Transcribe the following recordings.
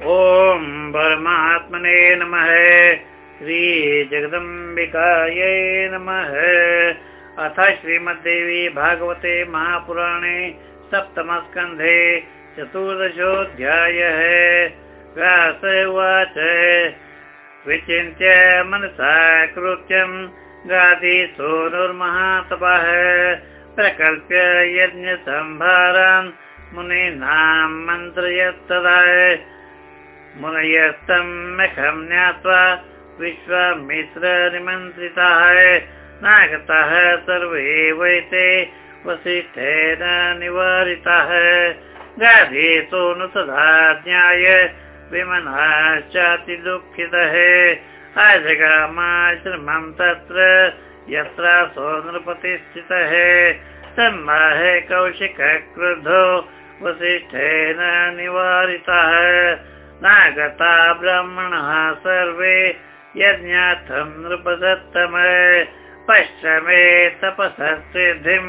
ॐ परमात्मने नमः। श्रीजगदम्बिकायै नमः। अथ श्रीमद्देवी भागवते महापुराणे सप्तमस्कन्धे चतुर्दशोऽध्यायः। व्यास उवाच। विचिन्त्य मनसा कृत्यम् गादि सोनुर्महातपः। प्रकल्प्य यज्ञसम्भारान् मुनीनां मन्त्रयत्तदा मुनयस्तम् ज्ञात्वा विश्वामित्र निमन्त्रिताः नागताः सर्वे वैते वसिष्ठेन निवारिताः। गाधेतो नु तथा ज्ञाय विमनाश्चाति दुःखितः अजगामाश्रमं तत्र यत्र सो नृपतिस्थितः तन्माह कौशिक क्रुद्धो वसिष्ठेन निवारितः। नागता ब्रह्मणः सर्वे यज्ञार्थं नृपदत्तम पश्चिमे तपससिद्धिं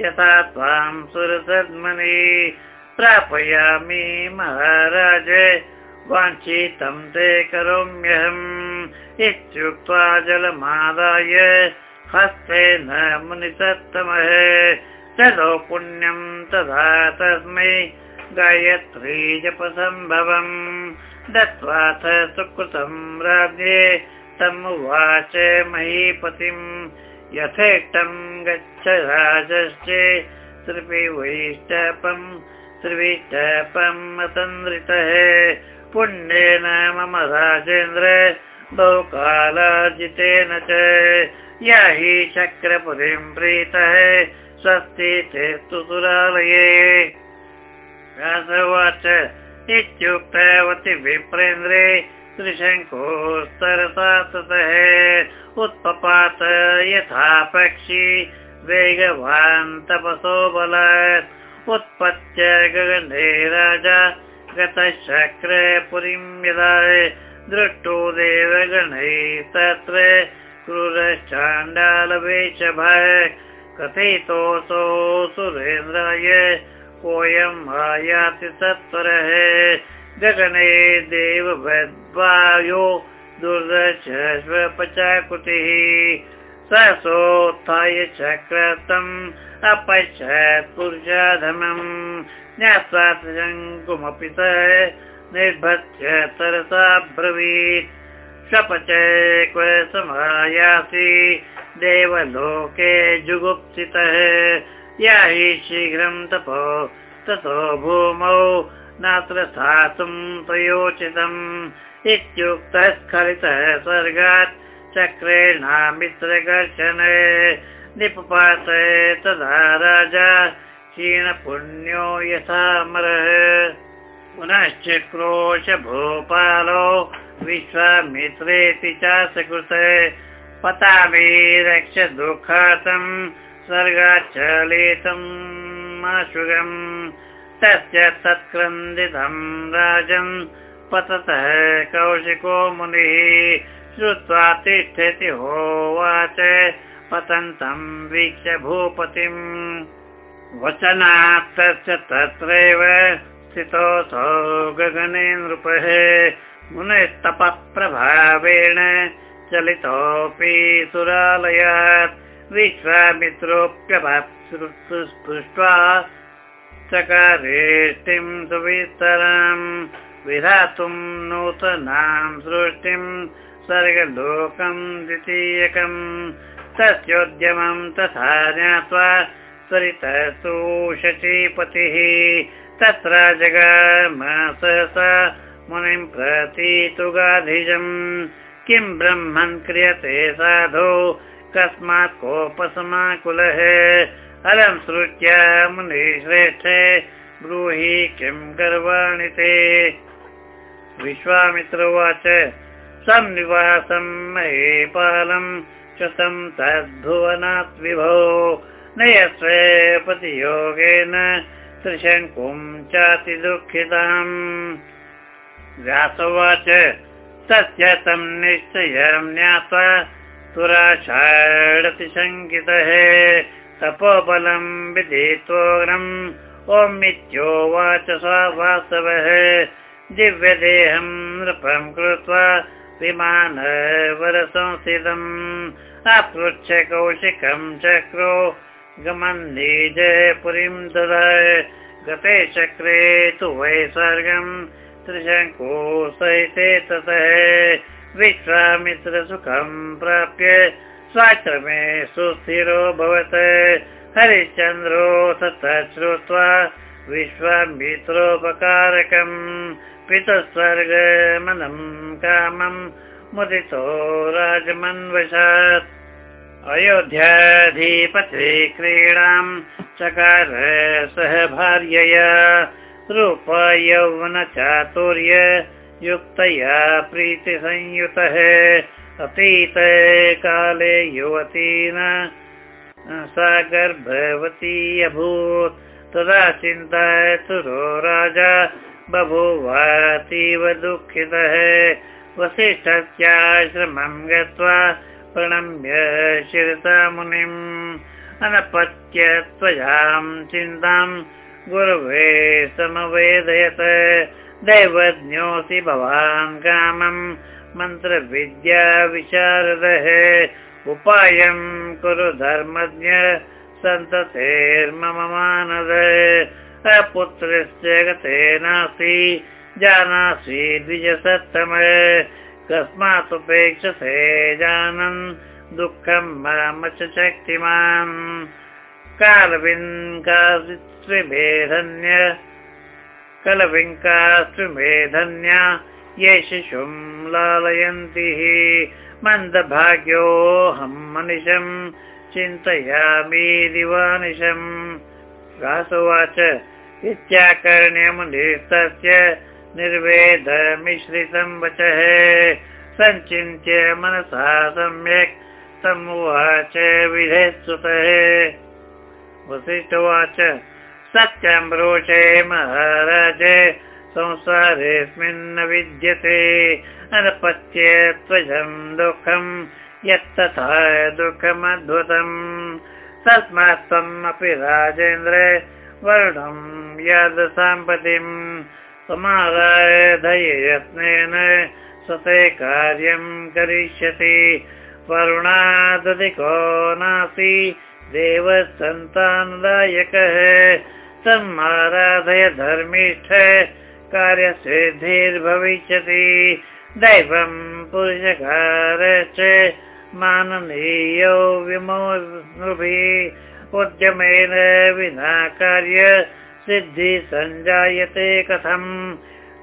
यथा त्वां सुरसद्मनि। प्रापयामि महाराज वाञ्छितं ते करोम्यहम्। इत्युक्त्वा जलमादाय हस्तेन मुनिसत्तमः चलो पुण्यं तदा तस्मै गायत्री जपसम्भवम् दत्त्वाथ सुकृतं राज्ये तमुवाच महीपतिम् यथेष्टं गच्छ राजश्चे त्रिपिवैष्टपम् त्रिविष्टपम् असन्द्रितः पुण्येन मम राजेन्द्र बहुकालार्जितेन च या हि चक्रपुरीं प्रीतः स्वस्ति चेस्तु सुरालये व्यासवाच इत्युक्तवति विप्रेन्द्रे त्रिशङ्कोस्तरसा ततः उत्पपात यथा पक्षी वेगवान् तपसो बलात्। उत्पत्य गगने राजा गतशक्रपुरीं यदा दृष्टो देवगणैः तत्र क्रूरश्चाण्डालवेशभ कथितोऽसौ सुरेन्द्राय कोऽयम् आयाति सत्वरः गगने देववद्वायो दुर्दशपचाकृतिः सोत्थाय चक्रतम् अपश्यत् पुरुषाधमम्। ज्ञात्वा शङ्कुमपि स निर्भत्य तरसा ब्रवीत्। शपच क्व समायासि। देवलोके जुगुप्सितः या हि शीघ्रं तपो ततो भूमौ नात्र स्थातुं प्रयोचितम्। इत्युक्तः स्खलितः स्वर्गात् चक्रेणामित्रगर्शन निपपात तदा राजा क्षीणपुण्यो यथामरः पुनश्च क्रोश भूपालो विश्वामित्रेति च सकृत पतामि रक्ष दुःखातम् स्वर्गाच्चलितम् अशुगम् तस्य तत्क्रन्दितम् राजन् पततः कौशिको मुनिः श्रुत्वा तिष्ठति होवाच पतन्तम् वीक्ष्य भूपतिम्। वचनात् तस्य तत्रैव स्थितोऽसौ गगने नृपः मुनिस्तपप्रभावेण चलितोऽपि सुरालयात् विश्वामित्रोऽप्यपृष्ट्वा चकारेष्टिं सुविस्तराम् विधातुं नूतनां सृष्टिं स्वर्गलोकं द्वितीयकम् तस्योद्यमं तथा ज्ञात्वा त्वरितस्तु शचीपतिः तत्र जगाम सहसा मुनिं प्रति तु गाधिजम् किं ब्रह्मन् क्रियते साधो कस्मात् कोपसमाकुलः। अलं सृत्य मुनिश्रेष्ठ ब्रूहि किं गर्वाणि ते? विश्वामित्र उवाच संनिवासं महीपालं शतं तद्भुवनात् विभो नयस्व पतियोगेन त्रिशङ्कुं चाति दुःखिताम्। व्यासवाच तस्य तं निश्चयं ज्ञात्वा सुराषाडति शङ्कितः तपोबलं विदित्वोग्रम् ओमित्योवाच स वासवः दिव्यदेहं नृपं कृत्वा विमानवरसंस्थितम् अपृच्छ कौशिकं चक्रो गमन्नि जयपुरीं ददा। गते चक्रे तु वै स्वर्गम् त्रिशङ्को सहिते ततः विश्वामित्रसुखं प्राप्य स्वाश्रमे सुस्थिरो भवत्। हरिश्चन्द्रो ततः श्रुत्वा विश्वामित्रोपकारकम् पितस्वर्गमनं कामं मुदितो राजमन्वशात्। अयोध्याधिपते क्रीडां चकार सह भार्यया चातुर्य युक्तया प्रीतिसंयुतः अतीतकाले युवतीना सा गर्भवती अभूत्। तदा चिन्ता राजा बभूवातीव दुःखितः। वसिष्ठस्याश्रमं गत्वा प्रणम्य शिरसा मुनिम्। अनपत्य त्वयां चिन्तां गुरवे समवेदयत दैवज्ञोऽसि भवान् कामम् मन्त्रविद्या विशारदः। उपायं कुरु धर्मज्ञ सन्ततेर्मम मानद। अपुत्रस्य गते नास्ति जानासि द्विजसत्तम। कस्मात् उपेक्षसे जानन् दुःखं माम च शक्तिमान् कालविङ्कास्त्रिमेधन्य कलविङ्कास्त्रिमेधन्या ये शिशुं लालयन्ति मन्दभाग्योऽहं मनिशं चिन्तयामि दिवानिशम् रासोवाच इत्याकर्ण्यमुनिस्तस्य निर्वेदमिश्रितं वचः। सञ्चिन्त्य मनसा सम्यक् तमुवाच विधेस्तुतः वसिष्ठवाच सत्यं रोचे महाराज संसारेऽस्मिन्न विद्यते। अनपत्य त्वजं दुःखं यत्तथा दुःखमद्भुतम्। तस्मात् अपि राजेन्द्र वर्णं यद् साम्पतिम् समाराधयत्नेन सते कार्यं करिष्यति वरुणादधिको नास्ति देवसन्तानदायकः समाराधय धर्मिष्ठ कार्यसिद्धिर्भविष्यति। दैवं पुरुषकारश्च माननीयो विमोभिः उद्यमेन विना कार्य सिद्धि सञ्जायते कथम्।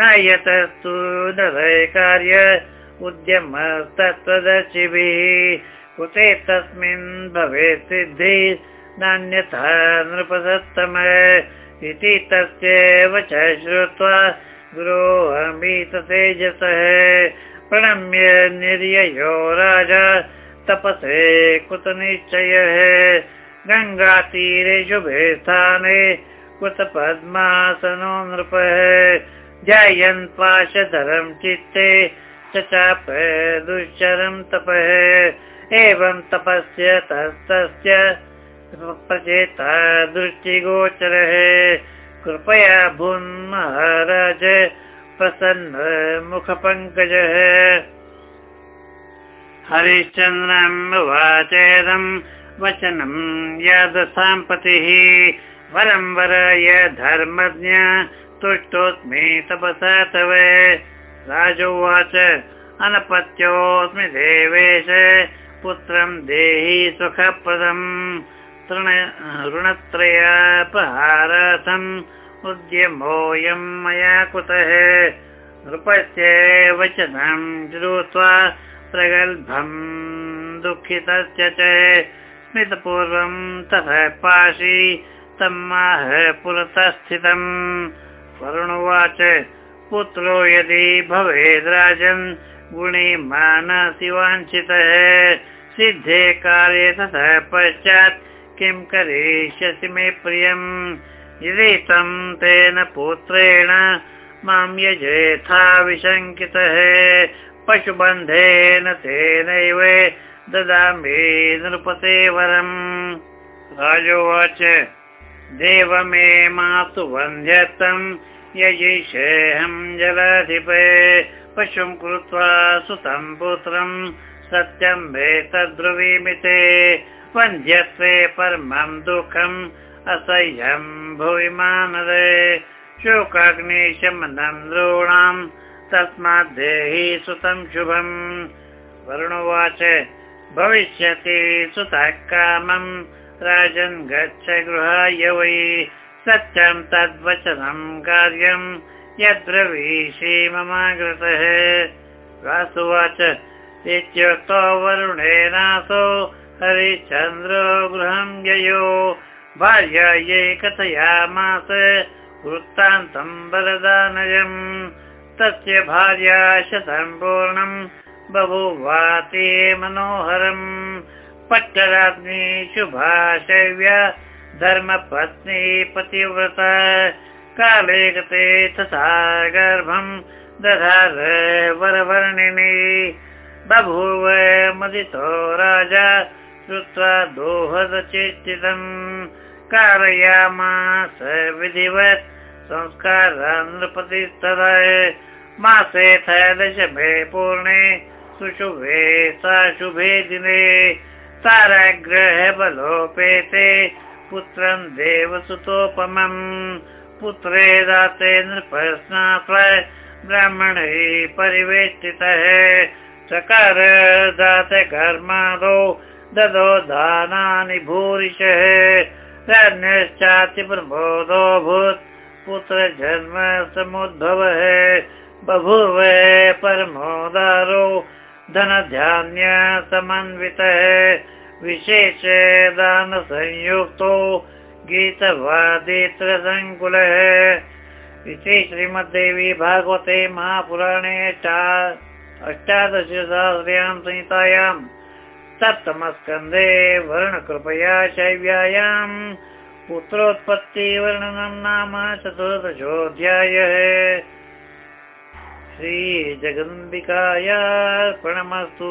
न यतस्तु कार्य उद्यमस्तत्त्वदर्शिभिः। कुते तस्मिन् भवेत् सिद्धि नान्यथा नृपसत्तम इति तस्य वच श्रुत्वा गुरोऽमीत तेजसः प्रणम्य निर्ययो राजा तपसे कुत निश्चयः। गङ्गातीरे शुभे स्थाने कुत पद्मासनो नृपः। ध्यायन् पाशधरं चित्ते चाप दुश्चरं तपः। एवं तपस्य तस्तस्य प्रचेता दृष्टिगोचरः। कृपया भून् महाराज प्रसन्न मुखपङ्कजः। हरिश्चन्द्रम् वाचेदम् वचनं यद् साम्पतिः वरं वराय धर्मज्ञ तुष्टोऽस्मि तपसा तव। राजोवाच अनपत्योऽस्मि देवेश पुत्रं देहि सुखप्रदम् ऋणत्रयापहारार्थम् उद्यमोऽयं मया कुतः? नृपस्य वचनं श्रुत्वा प्रगल्भं च स्मितपूर्वं ततः पाशी तमाह पुरतः स्थितम् वरुणोवाच पुत्रो यदि भवेद् राजन् गुणे मानसि वाञ्छितः। सिद्धे कार्ये ततः पश्चात् किं करिष्यसि मे प्रियम्? यदि तं तेन पुत्रेण मां यजेथा विशङ्कितः पशुबन्धेन तेनैव ददामि नृपते वरम्। राजोवाच देव मे मातु वन्ध्यतम् यजिषेऽहं जलाधिपे पशुं कृत्वा सुतं पुत्रं सत्यं वेतद्रुवीमिते वन्द्यत्वे परमं दुःखम् असह्यं भुवि मानदे शोकाग्निशमनं नॄणां तस्मात् देहि सुतं शुभम्। वरुणोवाच भविष्यति सुतः कामम् राजन् गच्छ गृहाय वै। सत्यं तद्वचनं कार्यं यद्ब्रवीषि ममागतः वासुवाच इत्युक्तो वरुणेनासो हरिश्चन्द्रो गृहं ययो। भार्यायै कथयामास वृत्तान्तं वरदानयम् तस्य भार्या शतम्पूर्णम् बभूवाति मनोहरम्। पट्टराज्ञी शुभाशव्या धर्मपत्नी पतिव्रता। काले गते तथा गर्भम् वरवर्णिनी बभूव मदितो राजा श्रुत्वा दोहदचिन्तितम् कारयामास विधिवत् संस्कारान् नृपतिस्तदा मासे त्रयोदशमे पूर्णे सुशुभे सा शुभे दिने ताराग्रह बलोपेते पुत्रं देवसुतोपमम् पुत्रे दाते नृपस्नात्व ब्राह्मणे परिवेष्टितः चकार दात कर्मादो ददो दानानि भूरिशः प्रमोदोऽभूत् पुत्रजन्म समुद्भवः। बभूव परमोदारो धनधान्य समन्वितः। विशेष दानसंयुक्तो गीतवादित्रसङ्कुलः। इति श्रीमद्देवी भागवते महापुराणे अष्टादशसहस्र्यां संहितायाम् सप्तमस्कन्धे वर्णकृपया शैव्यायाम् पुत्रोत्पत्तिवर्णनं नाम चतुर्दशोऽध्यायः। श्रीजगन्बिकायार्पणमस्तु